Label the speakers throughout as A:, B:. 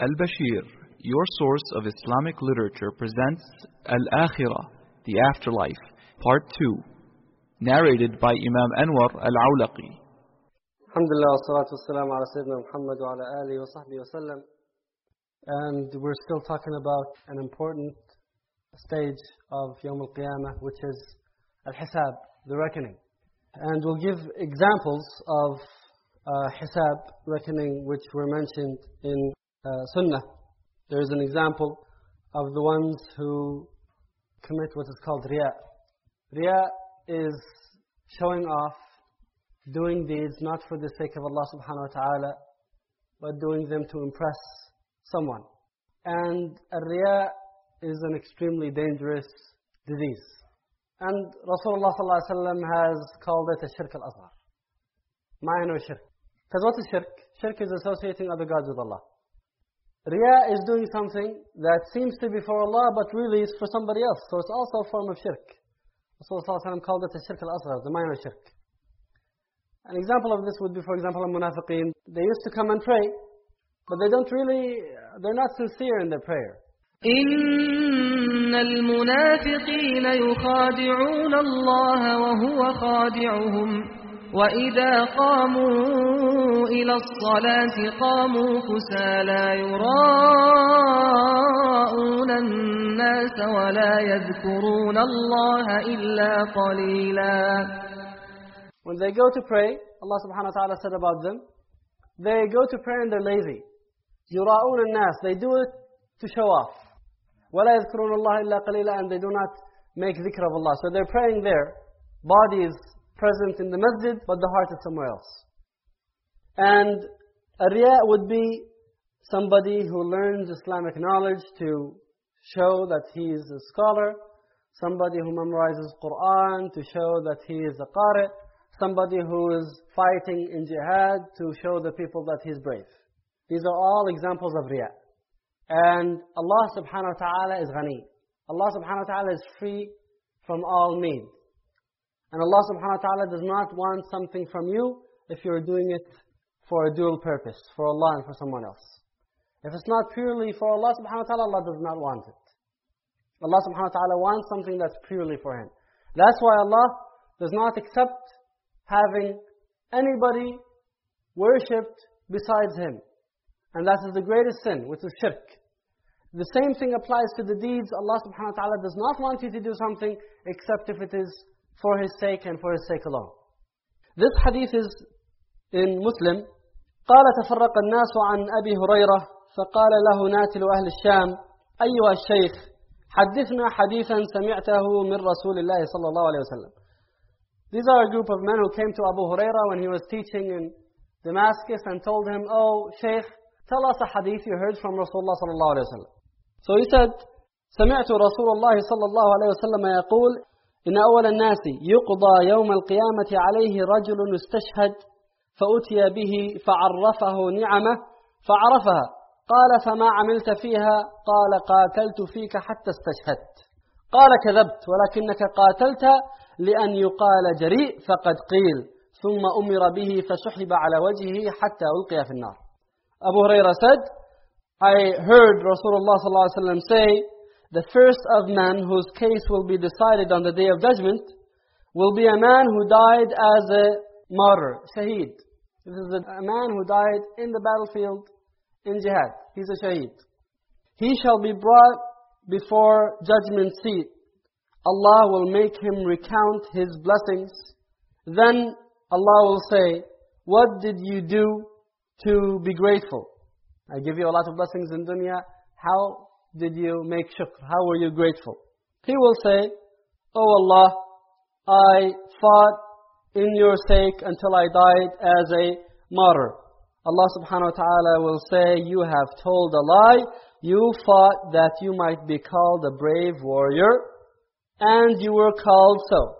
A: Al-Bashir, your source of Islamic literature, presents Al-Akhirah, the Afterlife, Part 2, narrated by Imam Anwar Al-Awlaqi.
B: And we're still talking about an important stage of Yom Al-Qiyamah, which is Al-Hisab, the reckoning. And we'll give examples of uh, Hisab, reckoning, which were mentioned in uh, Sunnah. There is an example of the ones who commit what is called Riya. Riya is showing off, doing deeds not for the sake of Allah subhanahu wa ta'ala, but doing them to impress someone. And Riya is an extremely dangerous disease. And Rasulullah wasallam has called it a shirk al-asghar. Minor shirk. Because what is shirk? Shirk is associating other gods with Allah. Riya is doing something that seems to be for Allah, but really is for somebody else. So it's also a form of shirk. Rasulullah ﷺ called it a shirk al-asghar, the minor shirk. An example of this would be, for example, al-munafiqeen. They used to come and pray, but they don't really, they're not sincere in their prayer.
C: إن المنافقين يخادعون الله وهو خادعهم وإذا قاموا إلى الصلاة قاموا كسالى يراءون الناس ولا يذكرون الله إلا قليلا
B: When they go to pray, Allah subhanahu wa ta'ala said about them, they go to pray and they're lazy. يراءون الناس, they do it to show off. ولا يذكرون الله إلا قليلا and they do not make dhikr of Allah. So they're praying there. Body is present in the masjid, but the heart is somewhere else. And riya would be somebody who learns Islamic knowledge to show that he is a scholar, somebody who memorizes Quran to show that he is a qari, somebody who is fighting in jihad to show the people that he's brave. These are all examples of riya. And Allah subhanahu wa ta'ala is ghani. Allah subhanahu wa ta'ala is free from all need. And Allah subhanahu wa ta'ala does not want something from you if you're doing it for a dual purpose, for Allah and for someone else. If it's not purely for Allah subhanahu wa ta'ala, Allah does not want it. Allah subhanahu wa ta'ala wants something that's purely for Him. That's why Allah does not accept having anybody worshipped besides Him. And that is the greatest sin, which is shirk. The same thing applies to the deeds. Allah subhanahu wa ta'ala does not want you to do something except if it is for His sake and for His sake alone. This hadith is in Muslim. قال تفرق الناس عن أبي هريرة فقال له ناتل أهل الشام أيها الشيخ حدثنا حديثا سمعته من رسول الله صلى الله عليه وسلم These are a group of men who came to Abu Huraira when he was teaching in Damascus and told him, Oh, Shaykh, tell us a hadith you heard from Rasulullah صلى الله عليه وسلم. So he said, سمعت رسول الله صلى الله عليه وسلم يقول إن أول الناس يقضى يوم القيامة عليه رجل استشهد فأتي به فعرفه نعمة فعرفها. قال فما عملت فيها؟ قال قاتلت فيك حتى استشهدت. قال كذبت ولكنك قاتلت لأن يقال جريء فقد قيل. ثم أمر به فسحب على وجهه حتى ألقي في النار. Abu Huraira said I heard Rasulullah ﷺ say the first of men whose case will be decided on the day of judgment will be a man who died as a martyr, shaheed. This is a man who died in the battlefield in jihad. He's a shaheed. He shall be brought before judgment seat. Allah will make him recount his blessings. Then Allah will say, What did you do to be grateful? I give you a lot of blessings in dunya. How did you make shukr? How were you grateful? He will say, Oh Allah, I fought in your sake until I died as a martyr. Allah subhanahu wa ta'ala will say, You have told a lie. You fought that you might be called a brave warrior, and you were called so.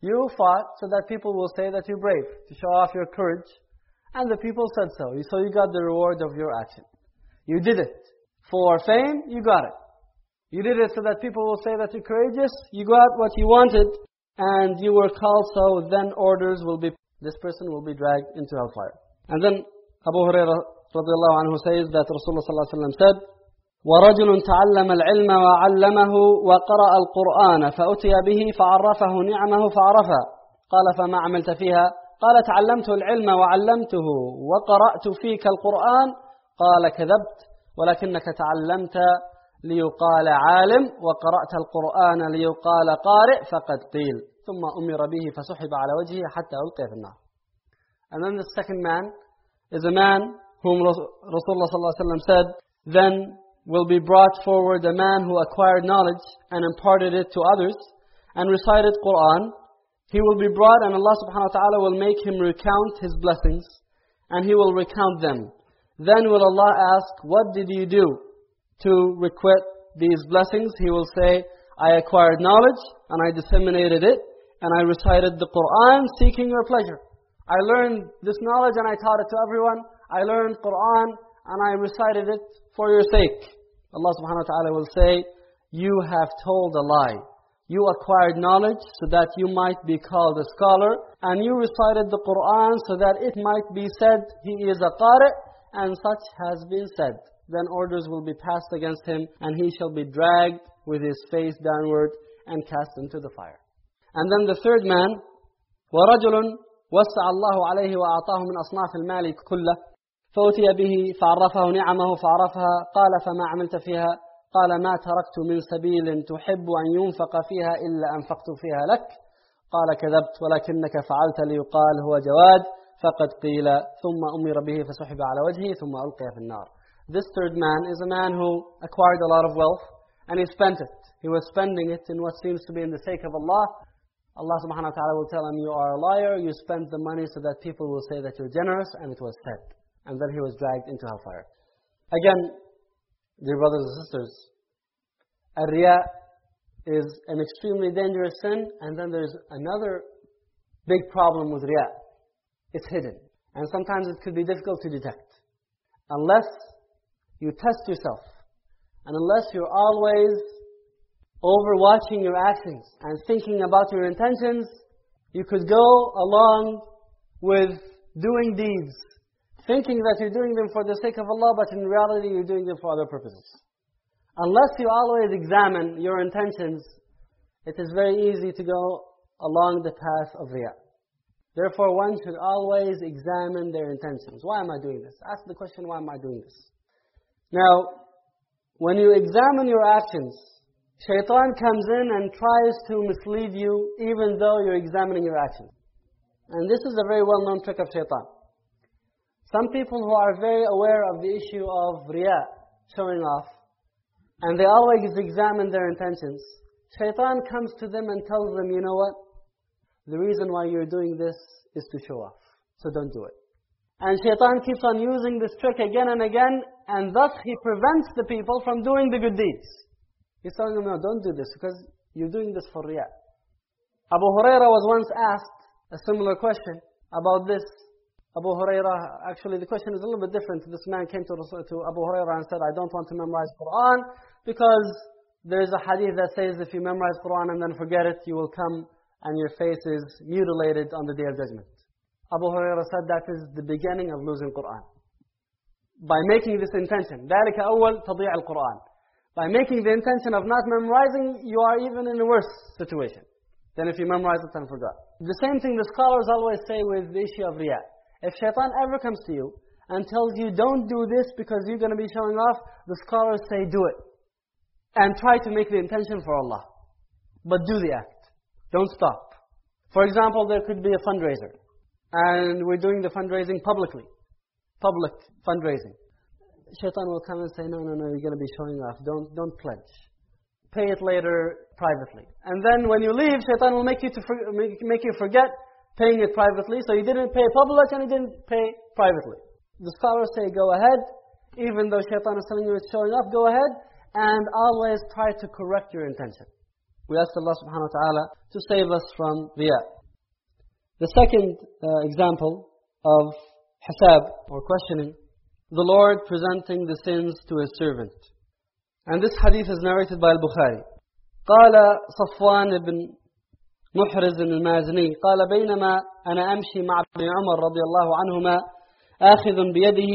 B: You fought so that people will say that you're brave, to show off your courage. And the people said so. So you got the reward of your action. You did it. For fame, you got it. You did it so that people will say that you're courageous. You got what you wanted. And you were called so, then orders will be, this person will be dragged into hellfire. And then Abu Hurairah radiallahu anhu says that Rasulullah sallallahu alaihi wasallam said, ورجل تعلم العلم وعلمه وقرأ القرآن فأتي به فعرفه نعمه فعرفها قال فما عملت فيها قال تعلمت العلم وعلمته وقرأت فيك القرآن قال كذبت ولكنك تعلمت ليقال عالم وقرأت القرآن ليقال قارئ فقد قيل ثم أمر به فسحب على وجهه حتى ألقي في النار And then the second man is a man whom Rasulullah ﷺ said, then will be brought forward a man who acquired knowledge and imparted it to others and recited Quran. He will be brought and Allah subhanahu wa ta'ala will make him recount his blessings and he will recount them. Then will Allah ask, what did you do to requite these blessings? He will say, I acquired knowledge and I disseminated it and I recited the Quran seeking your pleasure. I learned this knowledge and I taught it to everyone. I learned Quran and I recited it for your sake. Allah subhanahu wa ta'ala will say, You have told a lie. You acquired knowledge so that you might be called a scholar, and you recited the Quran so that it might be said, He is a qari, and such has been said. Then orders will be passed against him, and he shall be dragged with his face downward and cast into the fire. And then the third man, وَرَجُلٌ وسع الله عليه وأعطاه من أصناف المال كله فأتي به فعرفه نعمه فعرفها قال فما عملت فيها قال ما تركت من سبيل تحب أن ينفق فيها إلا أنفقت فيها لك قال كذبت ولكنك فعلت ليقال هو جواد فقد قيل ثم أمر به فسحب على وجهه ثم ألقي في النار This third man is a man who acquired a lot of wealth and he spent it. He was spending it in what seems to be in the sake of Allah Allah subhanahu wa ta'ala will tell him, you are a liar, you spent the money so that people will say that you're generous, and it was said. And then he was dragged into hellfire. Again, dear brothers and sisters, a is an extremely dangerous sin, and then there's another big problem with riya. It's hidden. And sometimes it could be difficult to detect. Unless you test yourself, and unless you're always overwatching your actions and thinking about your intentions, you could go along with doing deeds, thinking that you're doing them for the sake of Allah, but in reality you're doing them for other purposes. Unless you always examine your intentions, it is very easy to go along the path of riyah. Therefore, one should always examine their intentions. Why am I doing this? Ask the question, why am I doing this? Now, when you examine your actions, Shaitan comes in and tries to mislead you even though you're examining your actions. And this is a very well-known trick of shaitan. Some people who are very aware of the issue of riya, showing off, and they always examine their intentions, shaitan comes to them and tells them, you know what? The reason why you're doing this is to show off. So don't do it. And shaitan keeps on using this trick again and again, and thus he prevents the people from doing the good deeds. He's telling them, no, don't do this because you're doing this for riyah. Abu Huraira was once asked a similar question about this. Abu Huraira, actually the question is a little bit different. This man came to, to Abu Huraira and said, I don't want to memorize Quran because there is a hadith that says if you memorize Quran and then forget it, you will come and your face is mutilated on the Day of Judgment. Abu Huraira said that is the beginning of losing Quran. By making this intention, ذلك أول تضيع القرآن. By making the intention of not memorizing, you are even in a worse situation than if you memorize it and forgot. The same thing the scholars always say with the issue of riyah. If shaitan ever comes to you and tells you, don't do this because you're going to be showing off, the scholars say, do it. And try to make the intention for Allah. But do the act. Don't stop. For example, there could be a fundraiser. And we're doing the fundraising publicly. Public fundraising shaitan will come and say, no, no, no, you're going to be showing off. Don't, don't pledge. Pay it later privately. And then when you leave, shaitan will make you, to for, make, make you forget paying it privately. So you didn't pay public and you didn't pay privately. The scholars say, go ahead. Even though shaitan is telling you it's showing off, go ahead. And always try to correct your intention. We ask Allah subhanahu wa ta'ala to save us from riya. The second uh, example of hisab or questioning, the Lord presenting the sins to His servant. And this hadith is narrated by Al-Bukhari. قال صفوان بن محرز المازني قال بينما أنا أمشي مع ابن عمر رضي الله عنهما آخذ بيده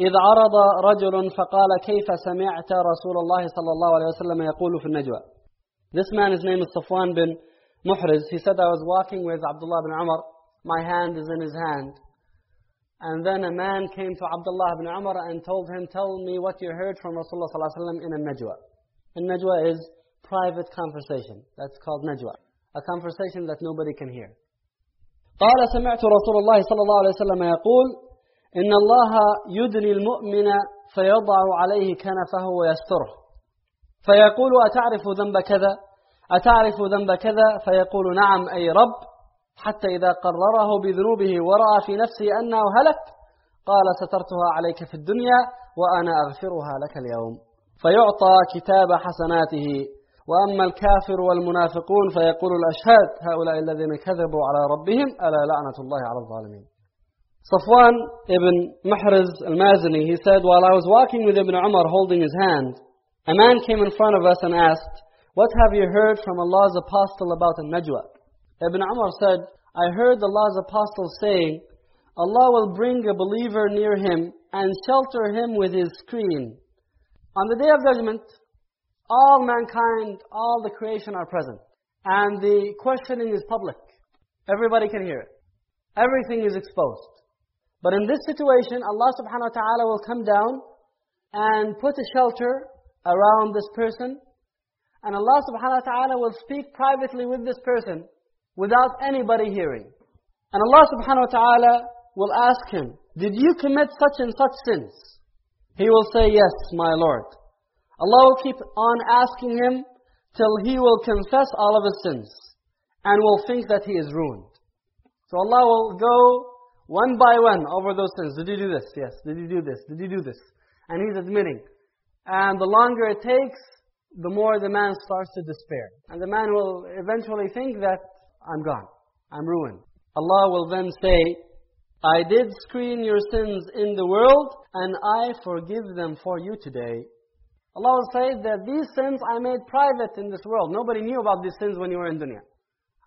B: إذ عرض رجل فقال كيف سمعت رسول الله صلى الله عليه وسلم يقول في النجوى This man, his name is Safwan bin Muhriz. He said, I was walking with Abdullah bin Umar. My hand is in his hand. And then a man came to Abdullah bin Umar and told him, tell me what you heard from Rasulullah صلى الله عليه وسلم in a najwa. A najwa is private conversation. That's called najwa. A conversation that nobody can hear. قال سمعت رسول الله صلى الله عليه وسلم يقول إن الله يدني المؤمن فيضع عليه كنفه ويستره فيقول أتعرف ذنب كذا؟ أتعرف ذنب كذا؟ فيقول نعم أي رب. حتى إذا قرره بذنوبه ورأى في نفسه أنه هلك قال سترتها عليك في الدنيا وأنا أغفرها لك اليوم. فيعطى كتاب حسناته. وأما الكافر والمنافقون فيقول الأشهاد هؤلاء الذين كذبوا على ربهم ألا لعنة الله على الظالمين. Safwan ibn Mahraz al-Mazini, he said, while I was walking with Ibn Umar holding his hand, a man came in front of us and asked, what have you heard from Allah's apostle about al-Najwa? Ibn Umar said, I heard Allah's apostle saying, Allah will bring a believer near him and shelter him with his screen. On the day of judgment, all mankind, all the creation are present. And the questioning is public. Everybody can hear it. Everything is exposed. But in this situation, Allah subhanahu wa ta'ala will come down and put a shelter around this person. And Allah subhanahu wa ta'ala will speak privately with this person without anybody hearing. And Allah subhanahu wa ta'ala will ask him, Did you commit such and such sins? He will say, Yes, my Lord. Allah will keep on asking him till he will confess all of his sins and will think that he is ruined. So Allah will go one by one over those sins. Did you do this? Yes. Did you do this? Did you do this? And he's admitting. And the longer it takes, the more the man starts to despair. And the man will eventually think that I'm gone. I'm ruined. Allah will then say, I did screen your sins in the world, and I forgive them for you today. Allah will say that these sins I made private in this world. Nobody knew about these sins when you were in dunya.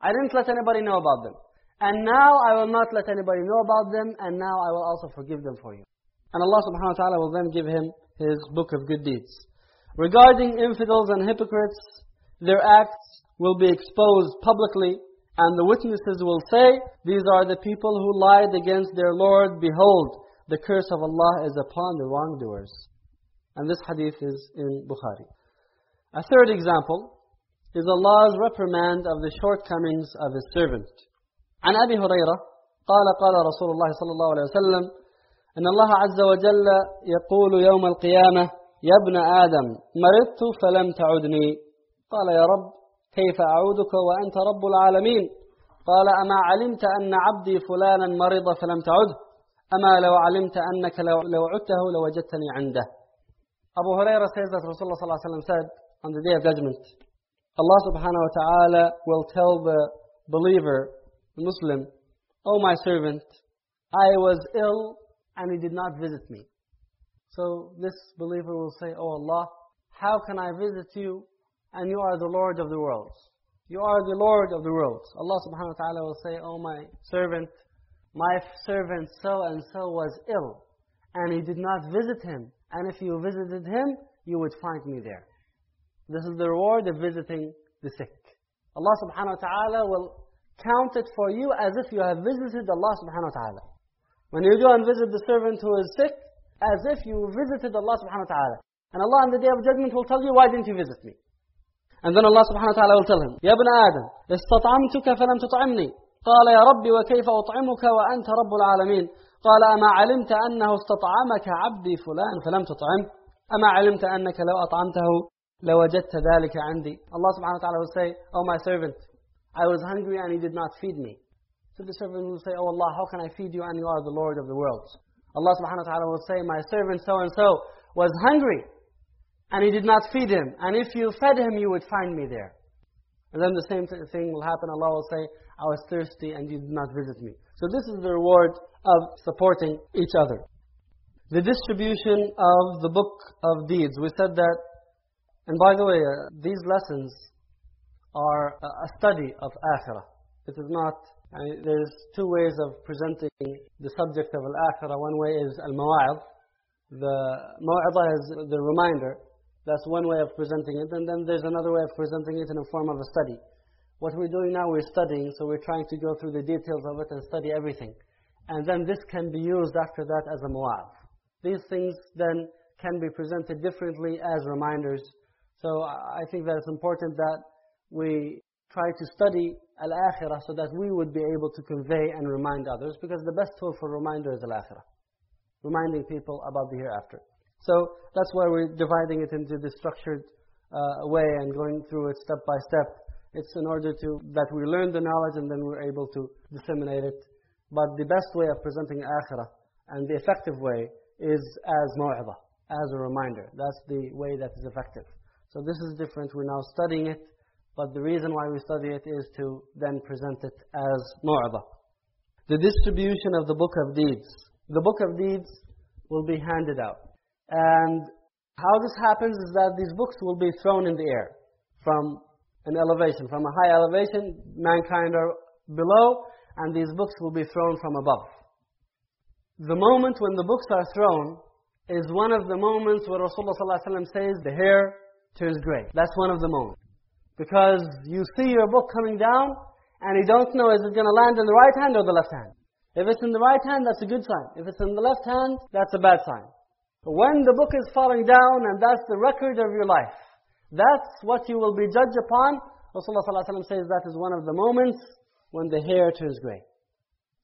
B: I didn't let anybody know about them. And now I will not let anybody know about them, and now I will also forgive them for you. And Allah subhanahu wa ta'ala will then give him his book of good deeds. Regarding infidels and hypocrites, their acts will be exposed publicly, and the witnesses will say, These are the people who lied against their Lord. Behold, the curse of Allah is upon the wrongdoers. And this hadith is in Bukhari. A third example is Allah's reprimand of the shortcomings of His servant. عن أبي هريرة قال قال رسول الله صلى الله عليه وسلم إن الله عز وجل يقول يوم القيامة يا ابن آدم مرضت فلم تعدني. قال يا رب كيف أعودك وأنت رب العالمين؟ قال أما علمت أن عبدي فلانا مرض فلم تعده أما لو علمت أنك لو عدته لوجدتني عنده. Abu Hurairah says that عليه وسلم said on the day of judgment Allah subhanahu wa ta'ala will tell the believer Muslim, O oh my servant, I was ill and he did not visit me. So this believer will say, Oh Allah, how can I visit you and you are the Lord of the worlds? You are the Lord of the worlds. Allah subhanahu wa ta'ala will say, Oh my servant, my servant so and so was ill and he did not visit him. And if you visited him, you would find me there. This is the reward of visiting the sick. Allah subhanahu wa ta'ala will count it for you as if you have visited Allah subhanahu wa ta'ala. When you go and visit the servant who is sick, as if you visited Allah subhanahu wa ta'ala. And Allah on the day of judgment will tell you, why didn't you visit me? And then Allah subhanahu wa ta'ala will tell him, يا ابن آدم استطعمتك فلم تطعمني قال يا ربي وكيف أطعمك وأنت رب العالمين قال أما علمت أنه استطعمك عبدي فلان فلم تطعم أما علمت أنك لو أطعمته لوجدت ذلك عندي Allah subhanahu wa ta'ala will say, Oh my servant, I was hungry and he did not feed me. So the servant will say, Oh Allah, how can I feed you and you are the Lord of the worlds? Allah subhanahu wa ta'ala will say, My servant so-and-so was hungry and he did not feed him. And if you fed him, you would find me there. And then the same thing will happen. Allah will say, I was thirsty and you did not visit me. So this is the reward of supporting each other. The distribution of the book of deeds. We said that, and by the way, uh, these lessons are a study of akhirah. It is not, Mean, there's two ways of presenting the subject of al-akhirah. One way is al-mawa'id, The maw'izah is the reminder. That's one way of presenting it. And then there's another way of presenting it in a form of a study. What we're doing now, we're studying, so we're trying to go through the details of it and study everything. And then this can be used after that as a mu'adh. These things then can be presented differently as reminders. So I think that it's important that we try to study al-akhirah so that we would be able to convey and remind others because the best tool for reminder is al-akhirah. Reminding people about the hereafter. So that's why we're dividing it into this structured uh, way and going through it step by step. It's in order to that we learn the knowledge and then we're able to disseminate it. But the best way of presenting akhirah and the effective way is as mu'adha, as a reminder. That's the way that is effective. So this is different. We're now studying it, but the reason why we study it is to then present it as mu'adha. The distribution of the book of deeds. The book of deeds will be handed out. And how this happens is that these books will be thrown in the air from an elevation, from a high elevation, mankind are below, and these books will be thrown from above. The moment when the books are thrown is one of the moments where Rasulullah ﷺ says the hair turns grey. That's one of the moments. Because you see your book coming down, and you don't know is it going to land in the right hand or the left hand. If it's in the right hand, that's a good sign. If it's in the left hand, that's a bad sign. When the book is falling down and that's the record of your life, that's what you will be judged upon. Rasulullah ﷺ says that is one of the moments when the hair turns grey.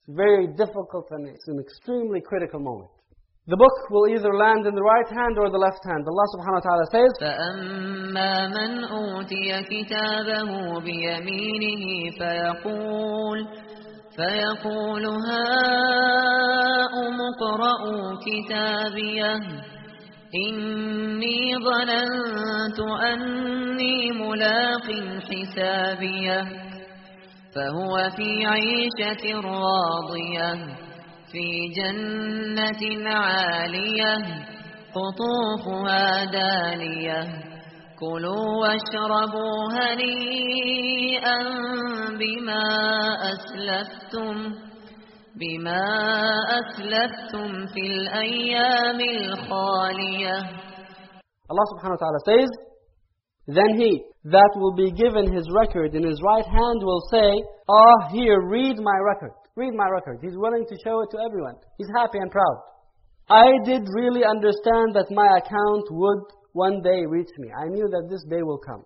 B: It's very difficult and it's an extremely critical moment. The book will either land in the right hand or the left hand. Allah subhanahu wa ta'ala says,
C: فَأَمَّا مَنْ أُوتِيَ كِتَابَهُ بِيَمِينِهِ فَيَقُولُ فيقول هاؤم اقرءوا كتابيه إني ظننت أني ملاق حسابيه فهو في عيشة راضية في جنة عالية قطوفها دانية كلوا واشربوا هنيئا بما أسلفتم بما أسلفتم في الأيام الخالية
B: Allah subhanahu wa ta'ala says, Then he that will be given his record in his right hand will say, Ah, here, read my record. Read my record. He's willing to show it to everyone. He's happy and proud. I did really understand that my account would one day reach me. I knew that this day will come.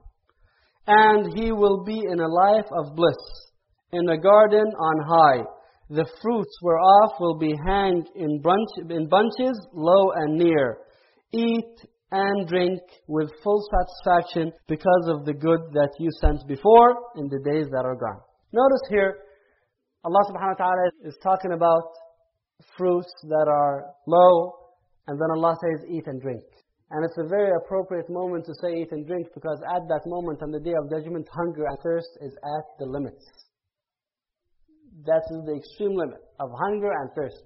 B: And he will be in a life of bliss, in a garden on high. The fruits whereof will be hanged in, bunch, in bunches, low and near. Eat and drink with full satisfaction because of the good that you sent before in the days that are gone. Notice here, Allah subhanahu wa ta'ala is talking about fruits that are low, and then Allah says, eat and drink. And it's a very appropriate moment to say eat and drink because at that moment on the day of judgment, hunger and thirst is at the limits. That is the extreme limit of hunger and thirst.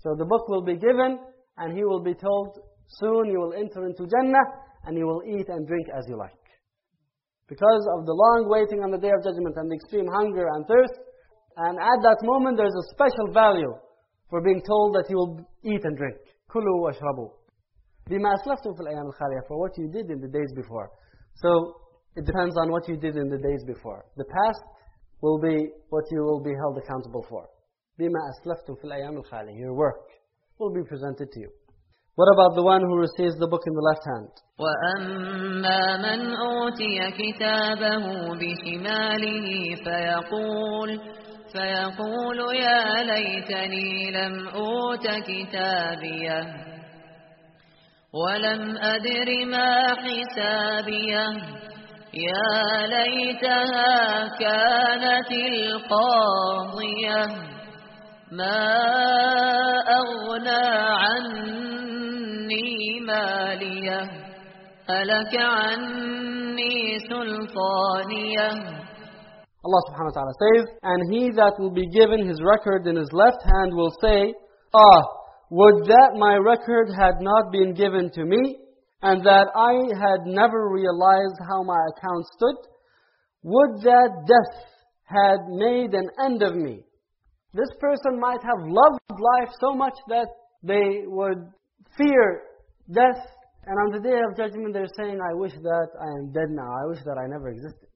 B: So the book will be given and he will be told, soon you will enter into Jannah and you will eat and drink as you like. Because of the long waiting on the day of judgment and the extreme hunger and thirst, and at that moment there's a special value for being told that you will eat and drink. كُلُوا وَاشْرَبُوا بما أسلفتم في الأيام الخالية for what you did in the days before. So it depends on what you did in the days before. The past will be what you will be held accountable for. بما أسلفتم في الأيام الخالية Your work will be presented to you. What about the one who receives the book in the left hand?
C: وأما من أوتي كتابه بشماله فيقول فيقول يا ليتني لم أوت كتابيه ولم أدر ما حسابيه يا ليتها كانت القاضية ما أغنى عني ماليه هلك عني سلطانيه
B: Allah subhanahu wa ta'ala says, And he that will be given his record in his left hand will say, Ah, would that my record had not been given to me, and that I had never realized how my account stood. Would that death had made an end of me. This person might have loved life so much that they would fear death, and on the day of judgment they're saying, I wish that I am dead now, I wish that I never existed.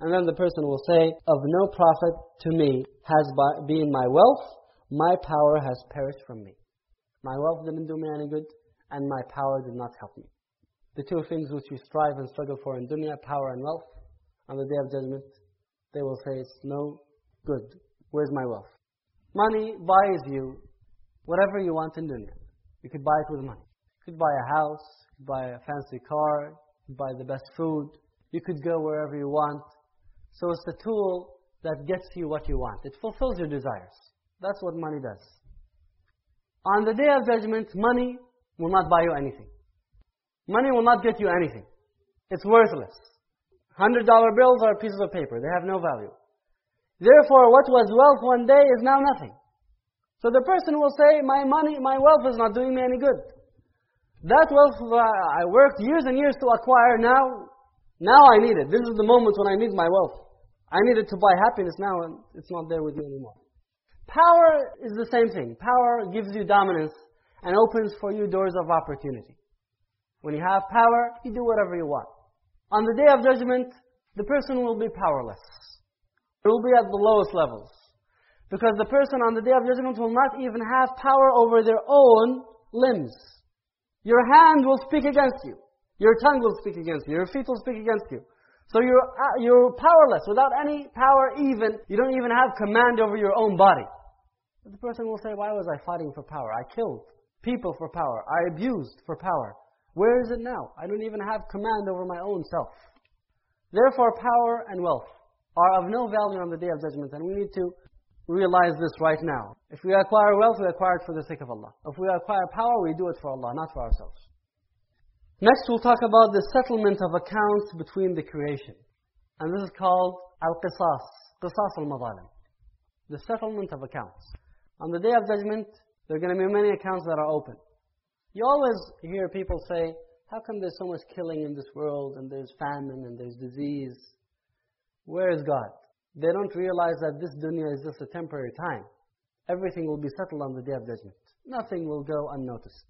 B: And then the person will say, Of no profit to me has been my wealth, my power has perished from me. My wealth didn't do me any good, and my power did not help me. The two things which you strive and struggle for in dunya, power and wealth, on the day of judgment, they will say, It's no good. Where's my wealth? Money buys you whatever you want in dunya. You could buy it with money. You could buy a house, you could buy a fancy car, you could buy the best food. You could go wherever you want. So it's the tool that gets you what you want. It fulfills your desires. That's what money does. On the day of judgment, money will not buy you anything. Money will not get you anything. It's worthless. $100 bills are pieces of paper. They have no value. Therefore, what was wealth one day is now nothing. So the person will say, my money, my wealth is not doing me any good. That wealth uh, I worked years and years to acquire, now, now I need it. This is the moment when I need my wealth. I needed to buy happiness now, and it's not there with me anymore. Power is the same thing. Power gives you dominance and opens for you doors of opportunity. When you have power, you do whatever you want. On the day of judgment, the person will be powerless. It will be at the lowest levels. Because the person on the day of judgment will not even have power over their own limbs. Your hand will speak against you. Your tongue will speak against you. Your feet will speak against you. So you're, uh, you're powerless. Without any power even, you don't even have command over your own body. But the person will say, why was I fighting for power? I killed people for power. I abused for power. Where is it now? I don't even have command over my own self. Therefore, power and wealth are of no value on the day of judgment, and we need to realize this right now. If we acquire wealth, we acquire it for the sake of Allah. If we acquire power, we do it for Allah, not for ourselves. Next, we'll talk about the settlement of accounts between the creation. And this is called al-qisas, qisas al-madalim. The settlement of accounts. On the day of judgment, there are going to be many accounts that are open. You always hear people say, how come there's so much killing in this world, and there's famine, and there's disease? Where is God? They don't realize that this dunya is just a temporary time. Everything will be settled on the day of judgment. Nothing will go unnoticed.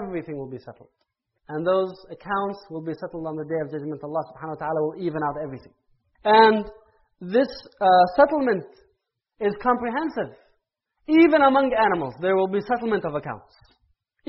B: Everything will be settled. And those accounts will be settled on the day of judgment. Allah subhanahu wa ta'ala will even out everything. And this uh, settlement is comprehensive. Even among animals, there will be settlement of accounts.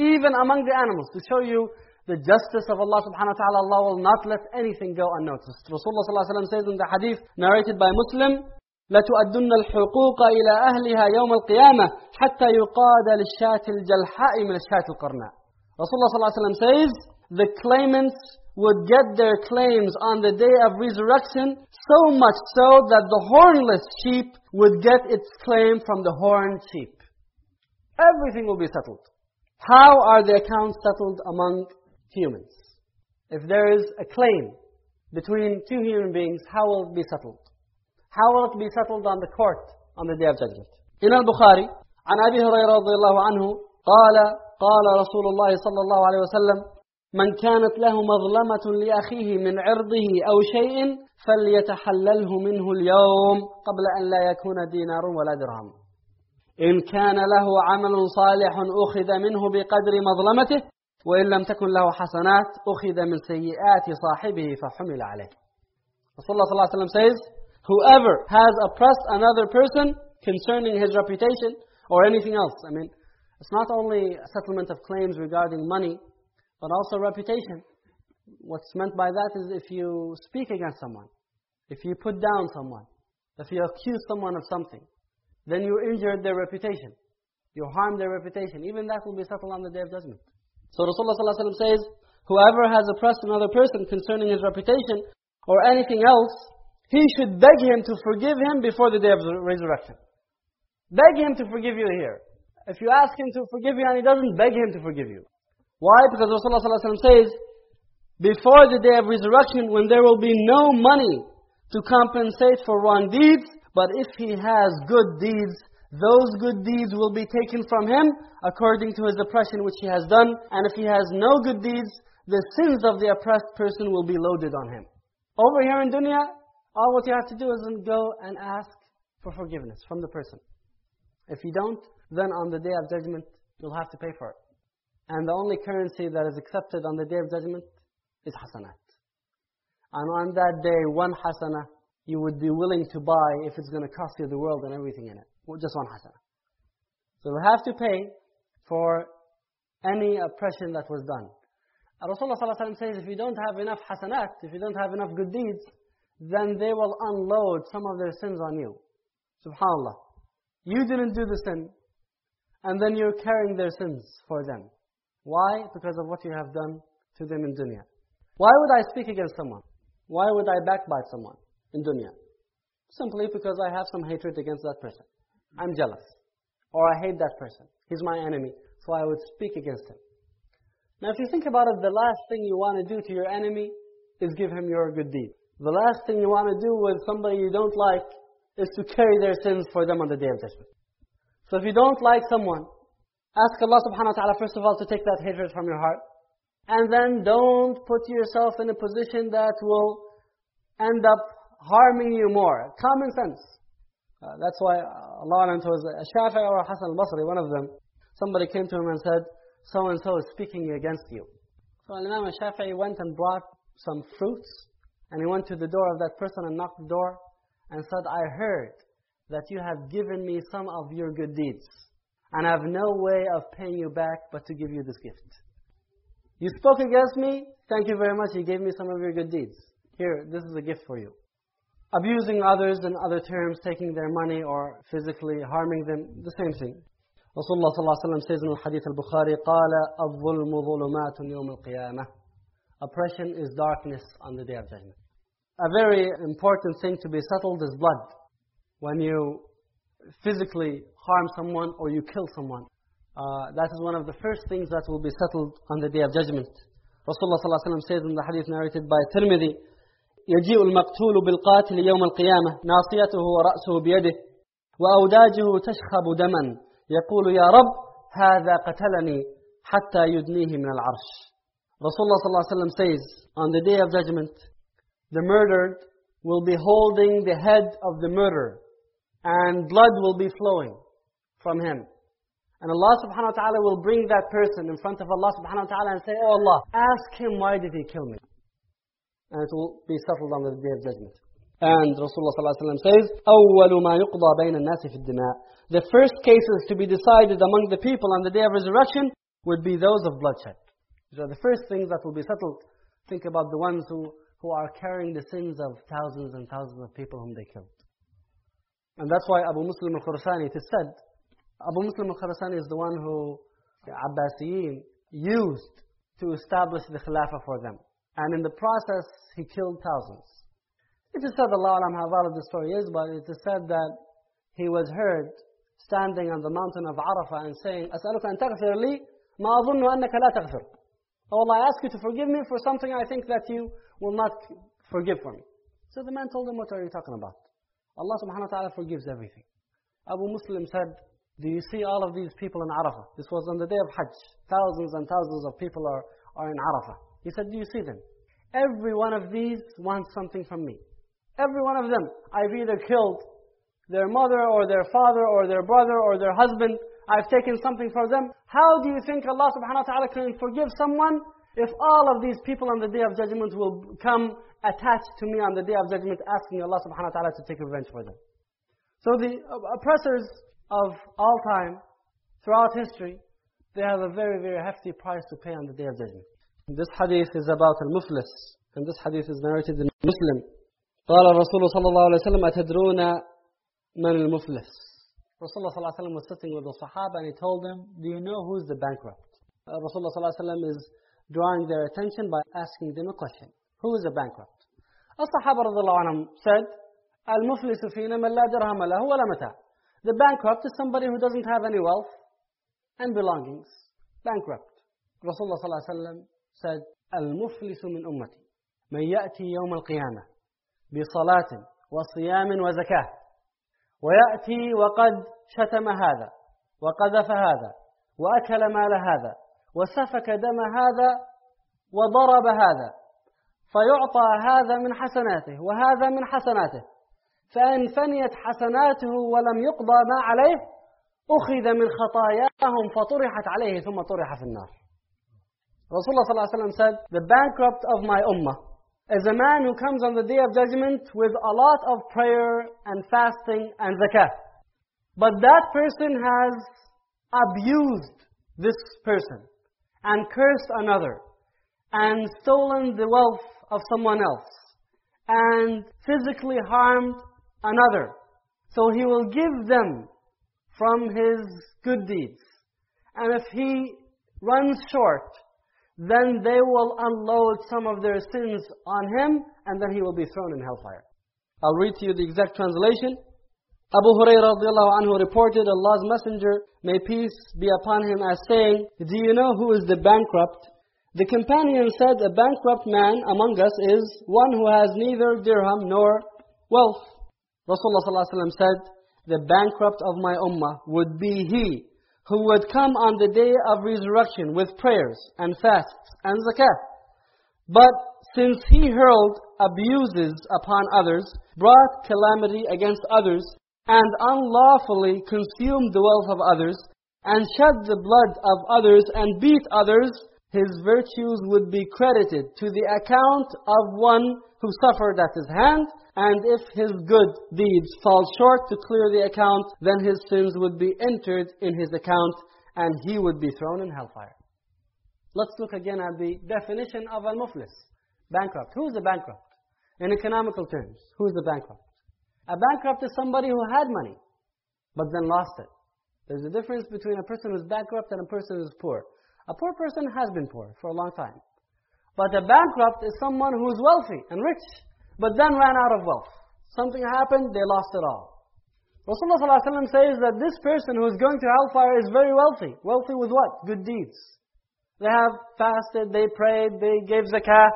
B: Even among the animals, to show you the justice of Allah subhanahu wa ta'ala, Allah will not let anything go unnoticed. Rasulullah sallallahu alayhi wa says in the hadith narrated by Muslim, لتؤدن الحقوق إلى أهلها يوم القيامة حتى يقاد للشاة الجلحاء من الشاة القرناء. Rasulullah ﷺ says, the claimants would get their claims on the day of resurrection so much so that the hornless sheep would get its claim from the horned sheep. Everything will be settled. How are the accounts settled among humans? If there is a claim between two human beings, how will it be settled? How will it be settled on the court on the day of judgment? In al-Bukhari, عن أبي هريرة رضي الله عنه قال قال رسول الله صلى الله عليه وسلم من كانت له مظلمة لأخيه من عرضه أو شيء فليتحلله منه اليوم قبل أن لا يكون دينار ولا درهم. إن كان له عمل صالح أخذ منه بقدر مظلمته وإن لم تكن له حسنات أخذ من سيئات صاحبه فحمل عليه. رسول الله صلى الله عليه وسلم says whoever has oppressed another person concerning his reputation or anything else I mean it's not only a settlement of claims regarding money, but also reputation. What's meant by that is if you speak against someone, if you put down someone, if you accuse someone of something, then you injured their reputation. You harmed their reputation. Even that will be settled on the Day of Judgment. So Rasulullah ﷺ says, whoever has oppressed another person concerning his reputation or anything else, he should beg him to forgive him before the day of resurrection. Beg him to forgive you here. If you ask him to forgive you and he doesn't, beg him to forgive you. Why? Because Rasulullah ﷺ says, before the day of resurrection, when there will be no money to compensate for wrong deeds, but if he has good deeds, those good deeds will be taken from him according to his oppression which he has done. And if he has no good deeds, the sins of the oppressed person will be loaded on him. Over here in dunya, all what you have to do is go and ask for forgiveness from the person. If you don't, then on the day of judgment, you'll have to pay for it. And the only currency that is accepted on the day of judgment is hasanat. And on that day, one hasana you would be willing to buy if it's going to cost you the world and everything in it. Just one hasana. So you have to pay for any oppression that was done. Rasulullah ﷺ says, if you don't have enough hasanat, if you don't have enough good deeds, then they will unload some of their sins on you. Subhanallah. You didn't do the sin, and then you're carrying their sins for them. Why? Because of what you have done to them in dunya. Why would I speak against someone? Why would I backbite someone in dunya? Simply because I have some hatred against that person. I'm jealous. Or I hate that person. He's my enemy. So I would speak against him. Now if you think about it, the last thing you want to do to your enemy is give him your good deed. The last thing you want to do with somebody you don't like is to carry their sins for them on the day of judgment. So if you don't like someone, ask Allah subhanahu wa ta'ala first of all to take that hatred from your heart. And then don't put yourself in a position that will end up harming you more. Common sense. Uh, that's why Allah it was a Shafi'i or Hassan al-Basri, one of them. Somebody came to him and said, so-and-so is speaking against you. So Imam al-Shafi'i went and brought some fruits, and he went to the door of that person and knocked the door, and said, I heard that you have given me some of your good deeds, and I have no way of paying you back but to give you this gift. You spoke against me, thank you very much, you gave me some of your good deeds. Here, this is a gift for you. Abusing others in other terms, taking their money or physically harming them, the same thing. Rasulullah ﷺ says in Hadith al-Bukhari, قال الظلم ظلمات يوم القيامة. Oppression is darkness on the Day of Judgment. A very important thing to be settled is blood. When you physically harm someone or you kill someone, uh, that is one of the first things that will be settled on the Day of Judgment. Rasulullah ﷺ says in the hadith narrated by Tirmidhi, يجيء المقتول بالقاتل يوم القيامة ناصيته ورأسه بيده وأوداجه تشخب دما يقول يا رب هذا قتلني حتى يدنيه من العرش Rasulullah ﷺ says, on the day of judgment, the murdered will be holding the head of the murderer, and blood will be flowing from him. And Allah subhanahu wa ta'ala will bring that person in front of Allah subhanahu wa ta'ala and say, Oh Allah, ask him why did he kill me? And it will be settled on the day of judgment. And Rasulullah ﷺ says, أَوَّلُ مَا يُقْضَى بَيْنَ النَّاسِ فِي الدِّمَاءِ The first cases to be decided among the people on the day of resurrection would be those of bloodshed. These are the first things that will be settled. Think about the ones who, who are carrying the sins of thousands and thousands of people whom they killed. And that's why Abu Muslim al-Khurasani, it is said, Abu Muslim al-Khurasani is the one who the Abbasiyin used to establish the Khilafah for them. And in the process, he killed thousands. It is said, Allah Alam, how valid the story is, but it is said that he was heard standing on the mountain of Arafah and saying, أسألك أن تغفر لي ما أظن أنك لا تغفر. Oh Allah, I ask you to forgive me for something I think that you will not forgive for me. So the man told him, what are you talking about? Allah subhanahu wa ta'ala forgives everything. Abu Muslim said, do you see all of these people in Arafah? This was on the day of Hajj. Thousands and thousands of people are, are in Arafah. He said, do you see them? Every one of these wants something from me. Every one of them. I've either killed their mother or their father or their brother or their husband. I've taken something from them. How do you think Allah subhanahu wa ta'ala can forgive someone if all of these people on the day of judgment will come attached to me on the day of judgment asking Allah subhanahu wa ta'ala to take revenge for them? So the oppressors of all time, throughout history, they have a very, very hefty price to pay on the day of judgment. This hadith is about al-muflis, and this hadith is narrated in Muslim. قال الرسول صلى الله عليه وسلم أتدرون من المفلس Rasulullah صلى الله عليه وسلم was sitting with the Sahaba and he told them, do you know who's the bankrupt? Uh, Rasulullah صلى الله عليه وسلم is drawing their attention by asking them a question. Who is a bankrupt? الصحابة رضي الله عنهم said, المفلس فينا من لا درهم له ولا متاع. The bankrupt is somebody who doesn't have any wealth and belongings. Bankrupt. Rasulullah صلى الله عليه وسلم said, المفلس من أمتي من يأتي يوم القيامة بصلاة وصيام وزكاة ويأتي وقد شتم هذا وقذف هذا وأكل مال هذا وسفك دم هذا وضرب هذا فيعطى هذا من حسناته وهذا من حسناته فإن فنيت حسناته ولم يقضى ما عليه أخذ من خطاياهم فطرحت عليه ثم طرح في النار. رسول الله صلى الله عليه وسلم said the bankrupt of my ummah is a man who comes on the day of judgment with a lot of prayer and fasting and zakah. But that person has abused this person. And cursed another and stolen the wealth of someone else and physically harmed another. So he will give them from his good deeds. And if he runs short, then they will unload some of their sins on him, and then he will be thrown in hellfire. I'll read to you the exact translation. Abu Hurairah anhu reported Allah's Messenger, may peace be upon him, as saying, Do you know who is the bankrupt? The companion said, A bankrupt man among us is one who has neither dirham nor wealth. Rasulullah ﷺ said, The bankrupt of my ummah would be he who would come on the day of resurrection with prayers and fasts and zakah. But since he hurled abuses upon others, brought calamity against others, and unlawfully consumed the wealth of others, and shed the blood of others, and beat others, his virtues would be credited to the account of one who suffered at his hand, and if his good deeds fall short to clear the account, then his sins would be entered in his account, and he would be thrown in hellfire. Let's look again at the definition of al-muflis, bankrupt. Who is a bankrupt? In economical terms, who is the bankrupt? A bankrupt is somebody who had money, but then lost it. There's a difference between a person who's bankrupt and a person who's poor. A poor person has been poor for a long time. But a bankrupt is someone who's wealthy and rich, but then ran out of wealth. Something happened, they lost it all. Rasulullah ﷺ says that this person who is going to hellfire is very wealthy. Wealthy with what? Good deeds. They have fasted, they prayed, they gave zakah.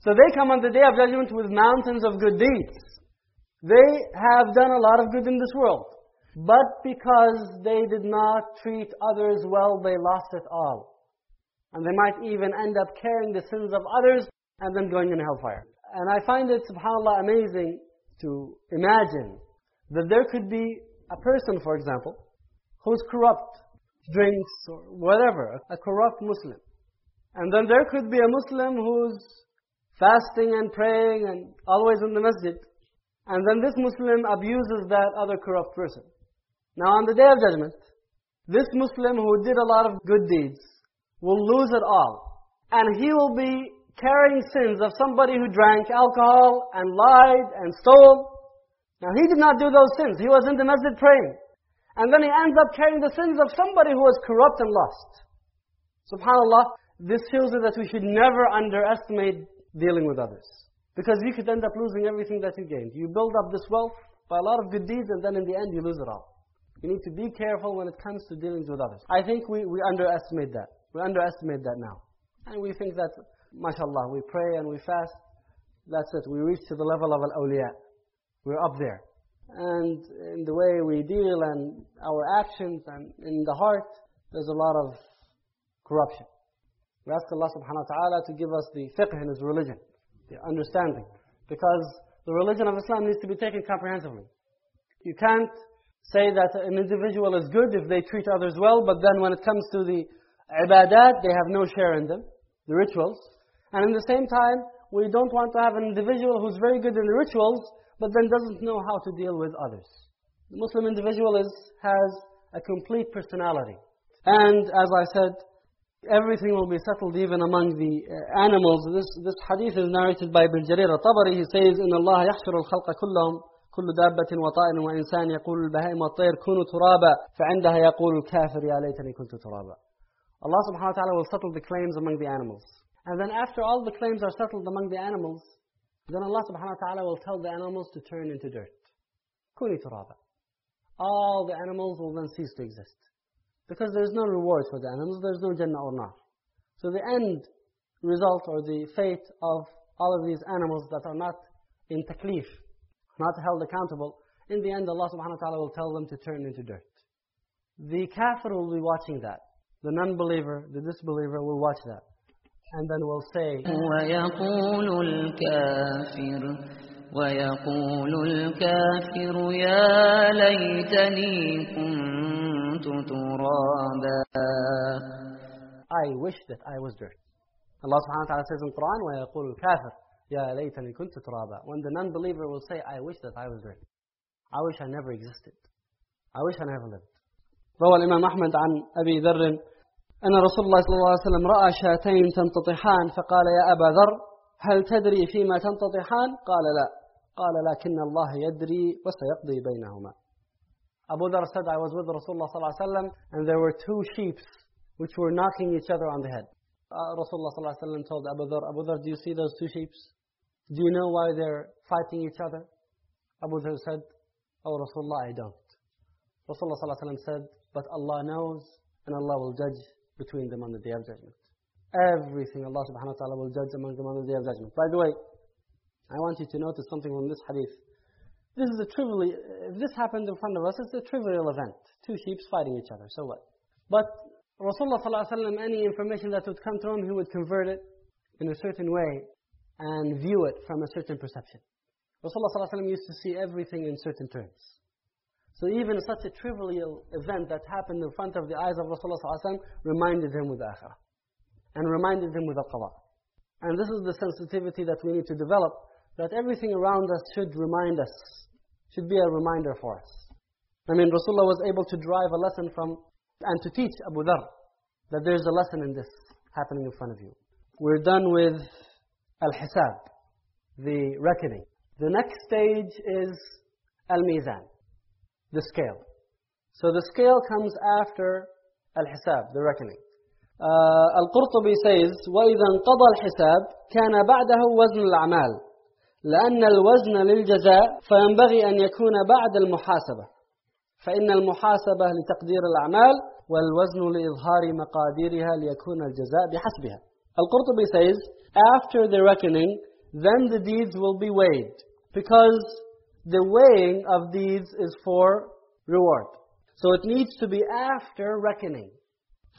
B: So they come on the day of judgment with mountains of good deeds. They have done a lot of good in this world. But because they did not treat others well, they lost it all. And they might even end up carrying the sins of others and then going in hellfire. And I find it, subhanAllah, amazing to imagine that there could be a person, for example, who's corrupt, drinks or whatever, a corrupt Muslim. And then there could be a Muslim who's fasting and praying and always in the masjid. And then this Muslim abuses that other corrupt person. Now on the Day of Judgment, this Muslim who did a lot of good deeds will lose it all. And he will be carrying sins of somebody who drank alcohol and lied and stole. Now he did not do those sins. He was in the masjid praying. And then he ends up carrying the sins of somebody who was corrupt and lost. SubhanAllah, this shows us that we should never underestimate dealing with others. Because you could end up losing everything that you gained. You build up this wealth by a lot of good deeds and then in the end you lose it all. You need to be careful when it comes to dealings with others. I think we, we underestimate that. We underestimate that now. And we think that, mashallah, we pray and we fast, that's it. We reach to the level of al-awliya. We're up there. And in the way we deal and our actions and in the heart, there's a lot of corruption. We ask Allah subhanahu wa ta'ala to give us the fiqh in His religion, understanding. Because the religion of Islam needs to be taken comprehensively. You can't say that an individual is good if they treat others well, but then when it comes to the ibadat, they have no share in them, the rituals. And in the same time, we don't want to have an individual who's very good in the rituals, but then doesn't know how to deal with others. The Muslim individual is, has a complete personality. And as I said, everything will be settled even among the uh, animals. This, this hadith is narrated by Ibn Jarir al-Tabari. He says, إِنَّ اللَّهَ يَحْشُرُ الْخَلْقَ كُلَّهُمْ كل دابة وطائر وإنسان يقول البهائم والطير كونوا ترابا فعندها يقول الكافر يا ليتني كنت ترابا Allah subhanahu wa ta'ala will settle the claims among the animals. And then after all the claims are settled among the animals, then Allah subhanahu wa ta'ala will tell the animals to turn into dirt. كوني ترابا All the animals will then cease to exist. Because there's no reward for the animals, there's no Jannah or Nar. So the end result or the fate of all of these animals that are not in taklif, not held accountable, in the end Allah subhanahu wa ta'ala will tell them to turn into dirt. The kafir will be watching that. The non-believer, the disbeliever will watch that. And then will say,
C: ويقول الكافر ويقول الكافر يا ليتني كنت ترابا
B: I wish that I was dirt. Allah subhanahu wa ta'ala says in Quran, وَيَقُولُ الْكَافِرُ يَا لَيْتَنِي كُنْتُ تُرَابًا When the non-believer will say, I wish that I was dirt. I wish I never existed. I wish I never lived. روى الإمام أحمد عن أبي ذر أن رسول الله صلى الله عليه وسلم رأى شاتين تنتطحان فقال يا أبا ذر هل تدري فيما تنتطحان؟ قال لا قال لكن الله يدري وسيقضي بينهما Abu Dhar said, I was with Rasulullah صلى الله عليه وسلم and there were two sheep which were knocking each other on the head. Uh, Rasulullah صلى الله عليه وسلم told Abu Dhar, Abu Dhar, do you see those two sheep? Do you know why they're fighting each other? Abu Dhar said, Oh Rasulullah, I don't. Rasulullah صلى الله عليه وسلم said, but Allah knows and Allah will judge between them on the day of judgment. Everything Allah subhanahu wa ta'ala will judge among them on the day of judgment. By the way, I want you to notice something from this hadith. This is a trivial, if this happened in front of us, it's a trivial event. Two sheep fighting each other, so what? But Rasulullah ﷺ, any information that would come to him, he would convert it in a certain way and view it from a certain perception. Rasulullah ﷺ used to see everything in certain terms. So even such a trivial event that happened in front of the eyes of Rasulullah ﷺ reminded him with akhirah. And reminded him with al-qadha. And this is the sensitivity that we need to develop, that everything around us should remind us, should be a reminder for us. I mean, Rasulullah was able to derive a lesson from, and to teach Abu Dhar, that there's a lesson in this happening in front of you. We're done with al-hisab, the reckoning. The next stage is al-mizan, the scale. So the scale comes after al-hisab, the reckoning. Uh, Al-Qurtubi says, وَإِذَا انقضى الحساب كان بعده وزن الأعمال لأن الوزن للجزاء فينبغي أن يكون بعد المحاسبة فإن المحاسبة لتقدير الأعمال والوزن لإظهار مقاديرها ليكون الجزاء بحسبها Al-Qurtubi says, after the reckoning, then the deeds will be weighed. Because the weighing of deeds is for reward. So it needs to be after reckoning.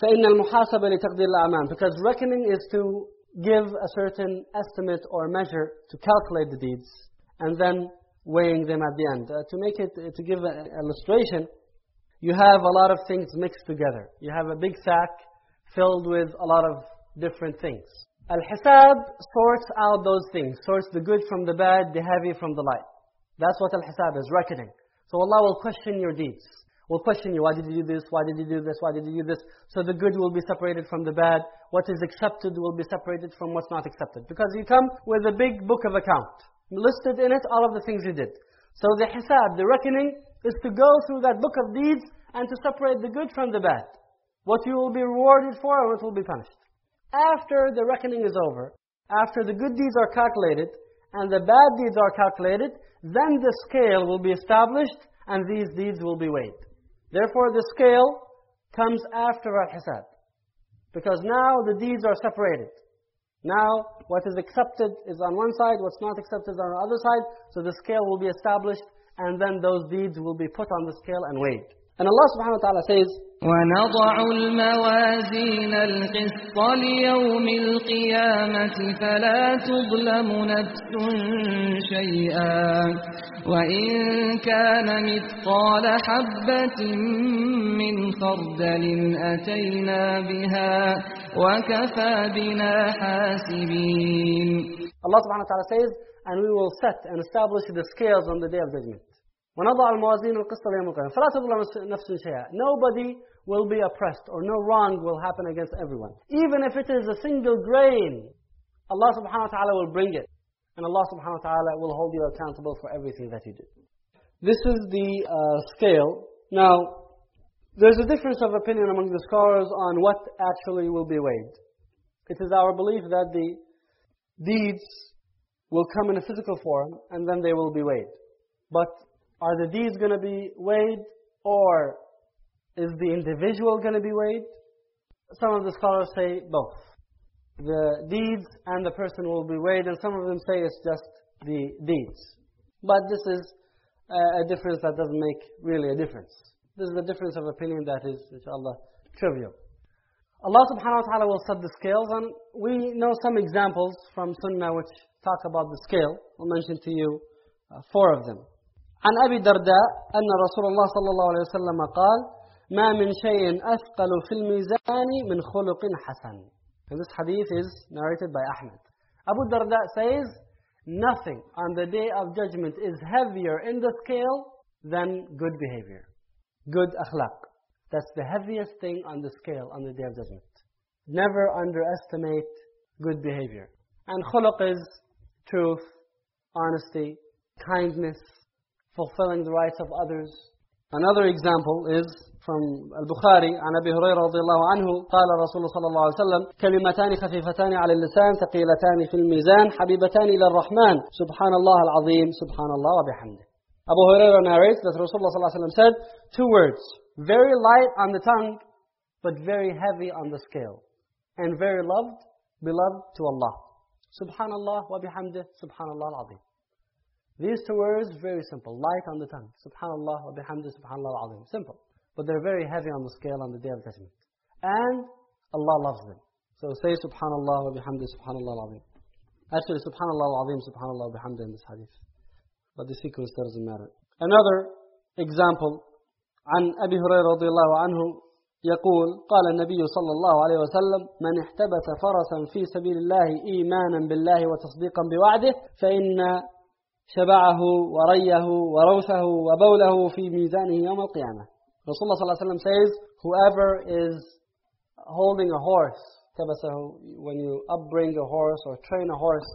B: فإن المحاسبة لتقدير الأعمال Because reckoning is to give a certain estimate or measure to calculate the deeds and then weighing them at the end. Uh, to make it, to give an illustration, you have a lot of things mixed together. You have a big sack filled with a lot of different things. Al-Hisab sorts out those things, sorts the good from the bad, the heavy from the light. That's what Al-Hisab is, reckoning. So Allah will question your deeds. Will question you, why did you do this, why did you do this, why did you do this? So the good will be separated from the bad. What is accepted will be separated from what's not accepted. Because you come with a big book of account. Listed in it all of the things you did. So the hisab, the reckoning, is to go through that book of deeds and to separate the good from the bad. What you will be rewarded for and what will be punished. After the reckoning is over, after the good deeds are calculated and the bad deeds are calculated, then the scale will be established and these deeds will be weighed. Therefore, the scale comes after al-hisab. Because now the deeds are separated. Now, what is accepted is on one side, what's not accepted is on the other side. So the scale will be established, and then those deeds will be put on the scale and weighed. And Allah subhanahu wa ta'ala says,
C: ونضع الموازين القسط ليوم القيامة فلا تظلم نفس شيئا وإن كان مثقال حبة من خردل أتينا بها وكفى بنا حاسبين
B: Allah subhanahu wa ta'ala says, and we will set and establish the scales on the day of judgment. ونضع الموازين القسط ليوم القيامة فلا تظلم نفس شيئا Nobody will be oppressed or no wrong will happen against everyone. Even if it is a single grain, Allah subhanahu wa ta'ala will bring it. And Allah subhanahu wa ta'ala will hold you accountable for everything that you do. This is the uh, scale. Now, there's a difference of opinion among the scholars on what actually will be weighed. It is our belief that the deeds will come in a physical form and then they will be weighed. But are the deeds going to be weighed or is the individual going to be weighed? Some of the scholars say both. The deeds and the person will be weighed and some of them say it's just the deeds. But this is a difference that doesn't make really a difference. This is a difference of opinion that is, inshallah, trivial. Allah subhanahu wa ta'ala will set the scales and we know some examples from Sunnah which talk about the scale. I'll mention to you uh, four of them. عن أبي الدرداء أن رسول الله صلى الله عليه وسلم قال ما من شيء أثقل في الميزان من خلق حسن And this hadith is narrated by Ahmed. Abu Darda says, nothing on the day of judgment is heavier in the scale than good behavior. Good akhlaq. That's the heaviest thing on the scale on the day of judgment. Never underestimate good behavior. And khuluq is truth, honesty, kindness, fulfilling the rights of others. Another example is from Al-Bukhari عن أبي هريرة رضي الله عنه قال رسول الله صلى الله عليه وسلم كلمتان خفيفتان على اللسان ثقيلتان في الميزان حبيبتان إلى الرحمن سبحان الله العظيم سبحان الله وبحمده Abu Hurairah narrates that Rasulullah صلى الله عليه وسلم said two words very light on the tongue but very heavy on the scale and very loved beloved to Allah Subhanallah wa bihamdih Subhanallah al-Azim These two words, very simple. Light on the tongue. Subhanallah wa bihamdi subhanallah al-azim. Simple. But they're very heavy on the scale on the Day of Judgment. And Allah loves them. So say subhanallah wa bihamdi subhanallah al-azim. Actually, subhanallah al-azim, subhanallah wa bihamdi in this hadith. But the sequence doesn't matter. Another example. عن أبي هريرة رضي الله عنه يقول قال النبي صلى الله عليه وسلم من احتبس فرسا في سبيل الله إيمانا بالله وتصديقا بوعده فإن شبعه وريه وروثه وبوله في ميزانه يوم القيامة Rasulullah صلى الله عليه وسلم says whoever is holding a horse when you upbring a horse or train a horse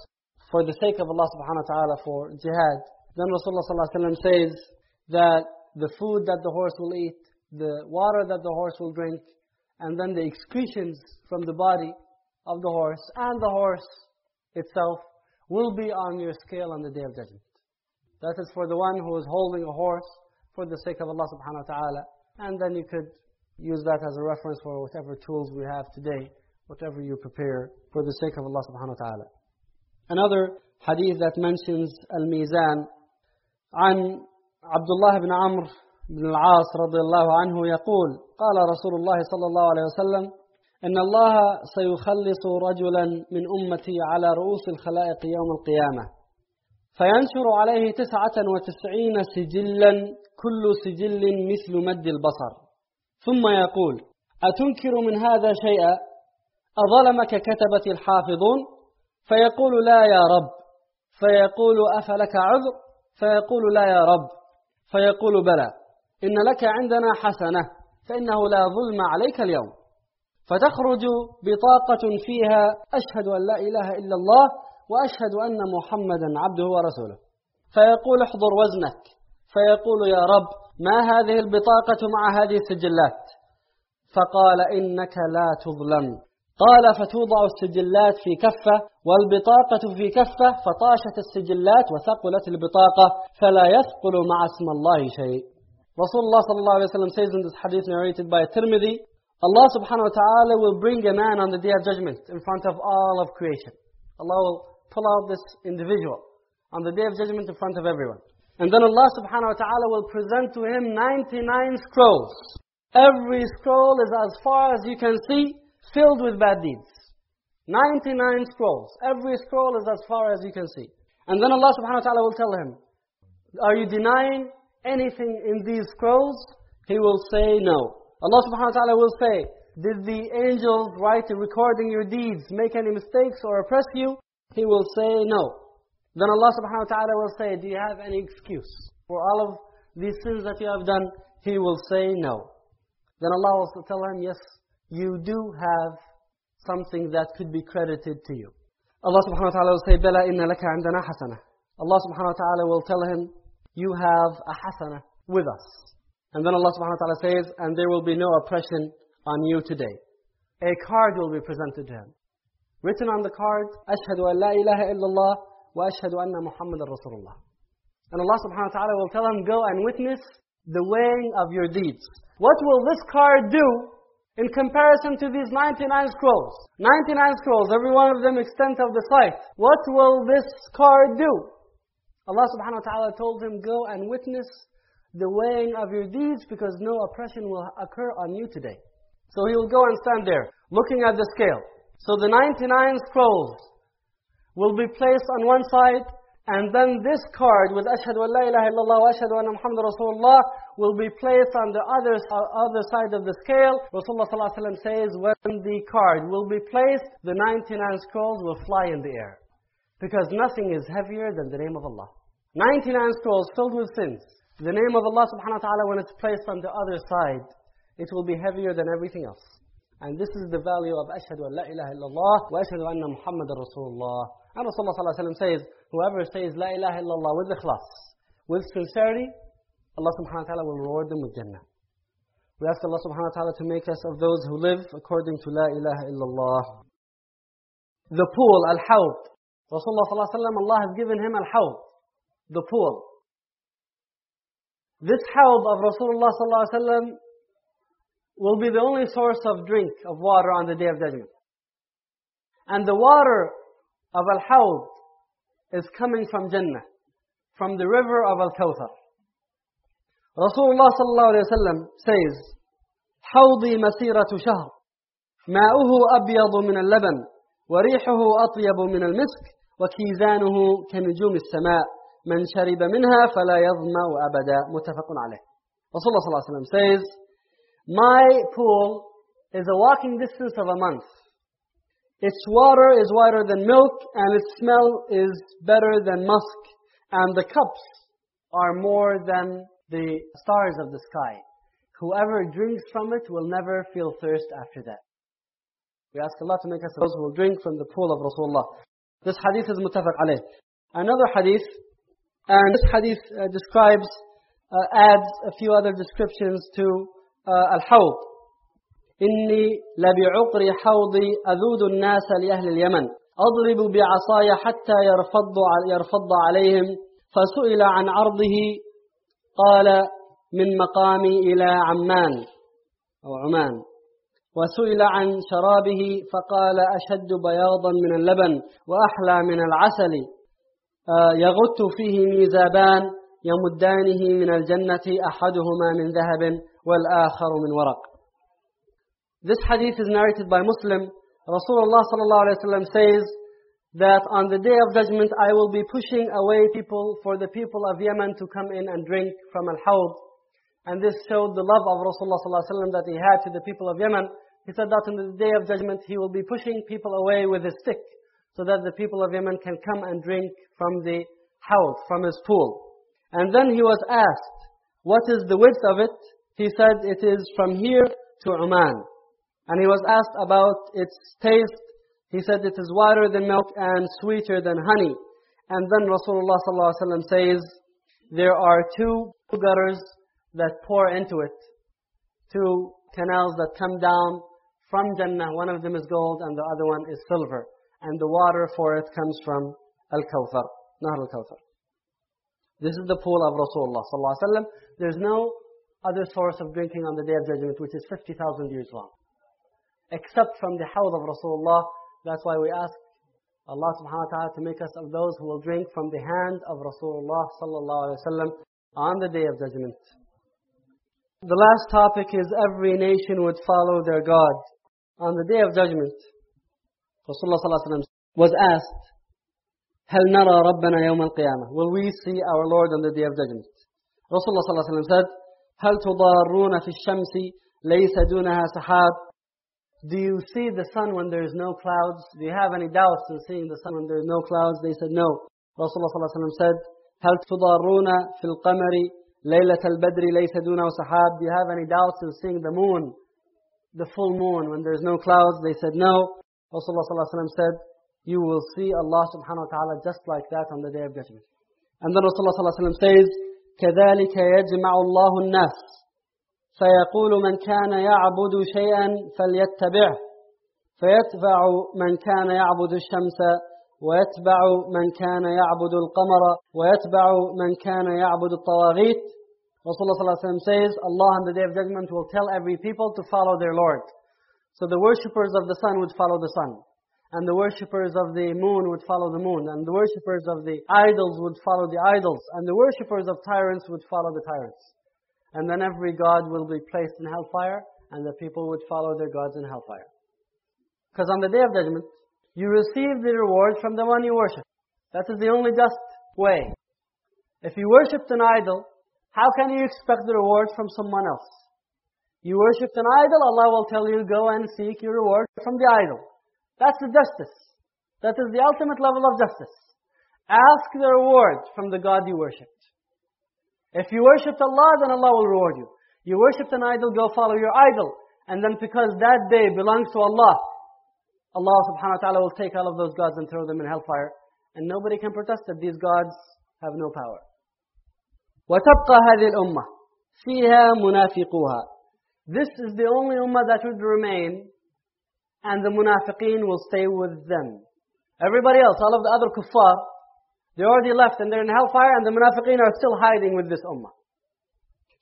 B: for the sake of Allah subhanahu wa ta'ala for jihad then Rasulullah صلى الله عليه وسلم says that the food that the horse will eat the water that the horse will drink and then the excretions from the body of the horse and the horse itself will be on your scale on the Day of Judgment. That is for the one who is holding a horse for the sake of Allah subhanahu wa ta'ala. And then you could use that as a reference for whatever tools we have today, whatever you prepare for the sake of Allah subhanahu wa ta'ala. Another hadith that mentions al-mizan عن عبد الله بن عمرو بن العاص رضي الله عنه يقول قال رسول الله صلى الله عليه وسلم إن الله سيخلص رجلا من أمتي على رؤوس الخلائق يوم القيامة. فينشر عليه تسعة وتسعين سجلا كل سجل مثل مد البصر. ثم يقول أتنكر من هذا شيئا؟ أظلمك كتبت الحافظون؟ فيقول لا يا رب. فيقول أفلك عذر؟ فيقول لا يا رب. فيقول بلى. إن لك عندنا حسنة فإنه لا ظلم عليك اليوم. فتخرج بطاقة فيها أشهد أن لا إله إلا الله وأشهد أن محمدا عبده ورسوله. فيقول احضر وزنك. فيقول يا رب ما هذه البطاقة مع هذه السجلات؟ فقال إنك لا تظلم. قال فتوضع السجلات في كفة والبطاقة في كفة فطاشت السجلات وثقلت البطاقة فلا يثقل مع اسم الله شيء. رسول الله صلى الله عليه وسلم in this hadith by Tirmidhi Allah subhanahu wa ta'ala will bring a man on the day of judgment in front of all of creation. Allah will pull out this individual on the day of judgment in front of everyone. And then Allah subhanahu wa ta'ala will present to him 99 scrolls. Every scroll is as far as you can see, filled with bad deeds. 99 scrolls. Every scroll is as far as you can see. And then Allah subhanahu wa ta'ala will tell him, Are you denying anything in these scrolls? He will say no. Allah subhanahu wa ta'ala will say, Did the angels write recording your deeds make any mistakes or oppress you? He will say no. Then Allah subhanahu wa ta'ala will say, Do you have any excuse for all of these sins that you have done? He will say no. Then Allah will tell him, Yes, you do have something that could be credited to you. Allah subhanahu wa ta'ala will say, Bala inna laka andana hasana. Allah subhanahu wa ta'ala will tell him, You have a hasana with us. And then Allah subhanahu wa ta'ala says, and there will be no oppression on you today. A card will be presented to him. Written on the card, أشهد أن لا إله إلا الله وأشهد أن محمد رسول الله. And Allah subhanahu wa ta'ala will tell him, go and witness the weighing of your deeds. What will this card do in comparison to these 99 scrolls? 99 scrolls, every one of them extent of the sight. What will this card do? Allah subhanahu wa ta'ala told him, go and witness the weighing of your deeds because no oppression will occur on you today. So he will go and stand there, looking at the scale. So the 99 scrolls will be placed on one side, And then this card with Ashhadu ilaha illallah wa ashhadu anna Muhammad Rasulullah will be placed on the other, other side of the scale. Rasulullah ﷺ says, when the card will be placed, the 99 scrolls will fly in the air. Because nothing is heavier than the name of Allah. 99 scrolls filled with sins. The name of Allah subhanahu wa ta'ala, when it's placed on the other side, it will be heavier than everything else. And this is the value of Ashhadu an la ilaha illallah wa ashhadu anna Muhammad Rasulullah. And Rasulullah ﷺ says, whoever says La ilaha illallah with ikhlas, with sincerity, Allah subhanahu wa ta'ala will reward them with Jannah. We ask Allah subhanahu wa ta'ala to make us of those who live according to La ilaha illallah. The pool, Al-Hawd. Rasulullah ﷺ, Allah has given him Al-Hawd, the pool This Hawd of Rasulullah ﷺ will be the only source of drink, of water on the Day of Judgment. And the water of Al-Hawd is coming from Jannah, from the river of Al-Kawthar. Rasulullah sallallahu alayhi wa sallam says, حوضي مسيرة شهر ماؤه أبيض من اللبن وريحه أطيب من المسك وكيزانه كنجوم السماء من شرب منها فلا يظمأ أبدا متفق عليه Rasulullah صلى الله عليه وسلم says My pool is a walking distance of a month its water is whiter than milk, and its smell is better than musk, and the cups are more than the stars of the sky. Whoever drinks from it will never feel thirst after that. We ask Allah to make us those who will drink from the pool of Rasulullah. This hadith is mutafaq alayh. Another hadith, and this hadith uh, describes, uh, adds a few other descriptions to uh, al-hawd. إني لبعقر حوضي أذود الناس لأهل اليمن. أضرب بعصاي حتى يرفض يرفض عليهم. فسئل عن عرضه. قال من مقامي إلى عمان أو عمان. وسئل عن شرابه. فقال أشد بياضا من اللبن وأحلى من العسل. يغت فيه ميزابان يمدانه من الجنة أحدهما من ذهب والآخر من ورق This hadith is narrated by Muslim. Rasulullah ﷺ says that on the day of judgment I will be pushing away people for the people of Yemen to come in and drink from Al-Hawd. And this showed the love of Rasulullah ﷺ that he had to the people of Yemen. He said that on the day of judgment he will be pushing people away with his stick so that the people of Yemen can come and drink from the Hawd, from his pool. And then he was asked, what is the width of it? He said, it is from here to Oman. And he was asked about its taste. He said it is whiter than milk and sweeter than honey. And then Rasulullah ﷺ says, there are two gutters that pour into it. Two canals that come down from Jannah. One of them is gold and the other one is silver. And the water for it comes from Al-Kawthar, Nahr Al-Kawthar. This is the pool of Rasulullah ﷺ. There's no other source of drinking on the Day of Judgment which is 50,000 years long except from the hawd of Rasulullah. That's why we ask Allah subhanahu wa ta'ala to make us of those who will drink from the hand of Rasulullah sallallahu alayhi wa sallam on the day of judgment. The last topic is every nation would follow their God. On the day of judgment, Rasulullah sallallahu alayhi wa sallam was asked, هل نرى ربنا يوم القيامة? Will we see our Lord on the day of judgment? Rasulullah sallallahu alayhi wa sallam said, هل تضارون في الشمس ليس دونها سحاب do you see the sun when there is no clouds? Do you have any doubts in seeing the sun when there is no clouds? They said, no. Rasulullah ﷺ said, هل تضارون في القمر ليلة البدر ليس دونه سحاب? Do you have any doubts in seeing the moon, the full moon when there is no clouds? They said, no. Rasulullah ﷺ said, you will see Allah subhanahu wa ta'ala just like that on the day of judgment. And then Rasulullah ﷺ says, كذلك يجمع الله الناس فيقول من كان يعبد شيئا فليتبعه فيتبع من كان يعبد الشمس ويتبع من كان يعبد القمر ويتبع من كان يعبد الطواغيت Rasulullah ﷺ says, Allah on the day of judgment will tell every people to follow their Lord. So the worshippers of the sun would follow the sun. And the worshippers of the moon would follow the moon. And the worshippers of the idols would follow the idols. And the worshippers of tyrants would follow the tyrants. And then every god will be placed in hellfire, and the people would follow their gods in hellfire. Because on the day of judgment, you receive the reward from the one you worship. That is the only just way. If you worshipped an idol, how can you expect the reward from someone else? You worshipped an idol, Allah will tell you, go and seek your reward from the idol. That's the justice. That is the ultimate level of justice. Ask the reward from the God you worshipped. If you worshipped Allah, then Allah will reward you. You worshipped an idol, go follow your idol. And then because that day belongs to Allah, Allah subhanahu wa ta'ala will take all of those gods and throw them in hellfire. And nobody can protest that these gods have no power. وتبقى هذه الأمة فيها منافقوها This is the only ummah that would remain and the munafiqeen will stay with them. Everybody else, all of the other kuffar, they already left and they're in hellfire and the munafiqeen are still hiding with this ummah.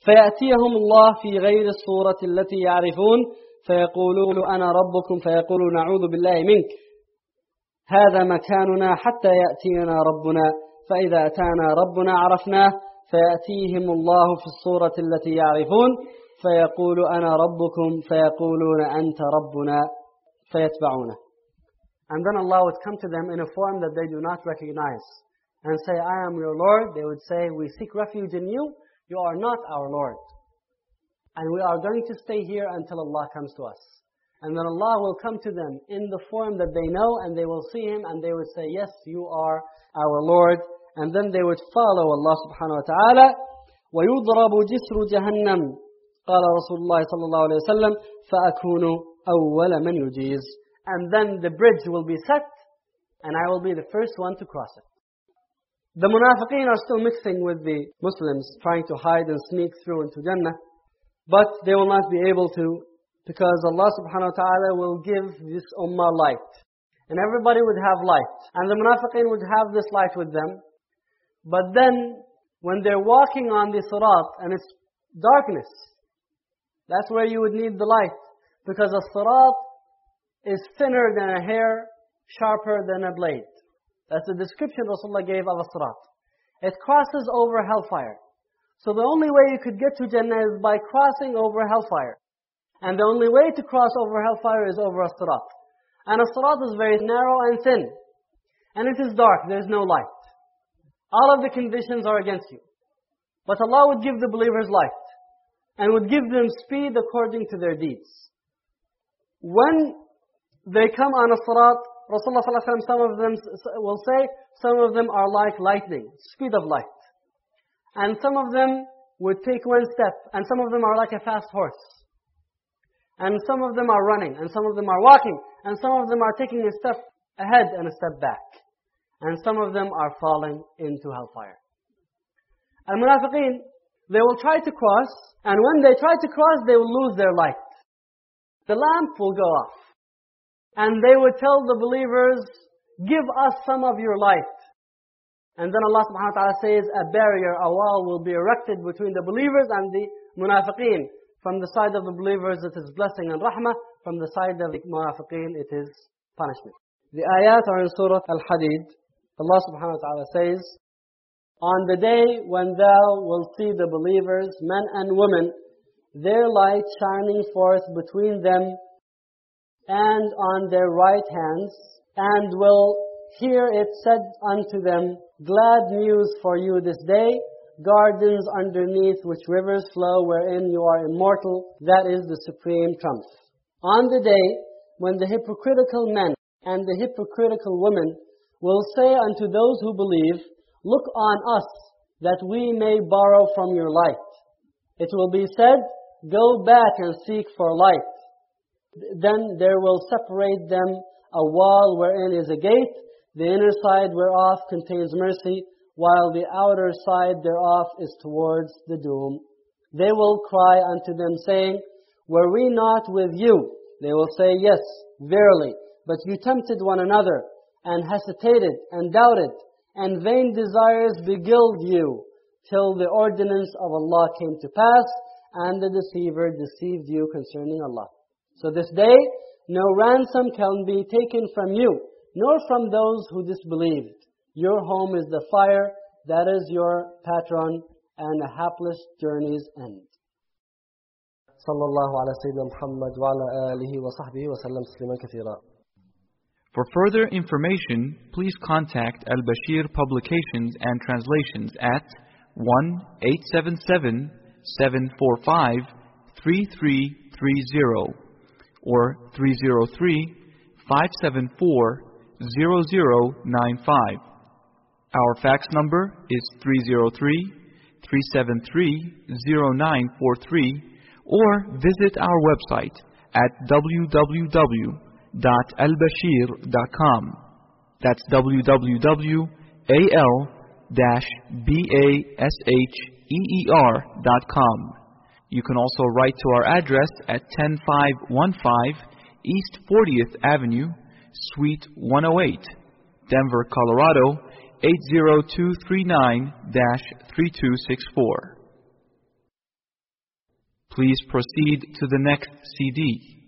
B: فيأتيهم الله في غير الصورة التي يعرفون فيقولون أنا ربكم فيقولون نعوذ بالله منك هذا مكاننا حتى يأتينا ربنا فإذا أتانا ربنا عرفناه فيأتيهم الله في الصورة التي يعرفون فيقول أنا ربكم فيقولون أنت ربنا فيتبعونه And then Allah would come to them in a form that they do not recognize and say, I am your Lord. They would say, we seek refuge in you. You are not our Lord. And we are going to stay here until Allah comes to us. And then Allah will come to them in the form that they know and they will see Him and they would say, yes, you are our Lord. And then they would follow Allah subhanahu wa ta'ala. ويضرب جسر جهنم قال رسول الله صلى الله عليه وسلم فأكون أول من يجيز and then the bridge will be set and I will be the first one to cross it. The munafiqeen are still mixing with the Muslims, trying to hide and sneak through into Jannah, but they will not be able to because Allah subhanahu wa ta'ala will give this ummah light. And everybody would have light. And the munafiqeen would have this light with them. But then, when they're walking on the sirat and it's darkness, that's where you would need the light. Because a sirat is thinner than a hair, sharper than a blade. That's the description Rasulullah gave of a sirat. It crosses over hellfire. So the only way you could get to Jannah is by crossing over hellfire. And the only way to cross over hellfire is over a sirat. And a sirat is very narrow and thin. And it is dark, there is no light. All of the conditions are against you. But Allah would give the believers light. And would give them speed according to their deeds. When they come on a sirat, Rasulullah ﷺ, some of them will say, some of them are like lightning, speed of light. And some of them would take one step, and some of them are like a fast horse. And some of them are running, and some of them are walking, and some of them are taking a step ahead and a step back. And some of them are falling into hellfire. Al-Munafiqeen, they will try to cross, and when they try to cross, they will lose their light. The lamp will go off. And they would tell the believers, give us some of your light. And then Allah subhanahu wa ta'ala says, a barrier, a wall will be erected between the believers and the munafiqeen. From the side of the believers it is blessing and rahmah. From the side of the munafiqeen it is punishment. The ayat are in Surah Al-Hadid. Allah subhanahu wa ta'ala says, On the day when thou wilt see the believers, men and women, their light shining forth between them and on their right hands, and will hear it said unto them, Glad news for you this day, gardens underneath which rivers flow, wherein you are immortal, that is the supreme trump. On the day when the hypocritical men and the hypocritical women will say unto those who believe, Look on us, that we may borrow from your light. It will be said, Go back and seek for light. Then there will separate them a wall wherein is a gate, the inner side whereof contains mercy, while the outer side thereof is towards the doom. They will cry unto them, saying, Were we not with you? They will say, Yes, verily. But you tempted one another, and hesitated, and doubted, and vain desires beguiled you, till the ordinance of Allah came to pass, and the deceiver deceived you concerning Allah. So this day, no ransom can be taken from you, nor from those who disbelieved. Your home is the fire, that is your patron, and a hapless journey's end. صلى الله على سيدنا محمد وعلى آله وصحبه وسلم تسليما كثيرا.
A: for further information, please contact Al Basheer Publications and Translations at 1 877 745 3330 or 303 574 0095. Our fax number is 303 373 0943 or visit our website at www.albasheer.com. That's www.al-basheer.com. You can also write to our address at 10515 East 40th Avenue, Suite 108, Denver, Colorado 80239-3264. Please proceed to the next CD.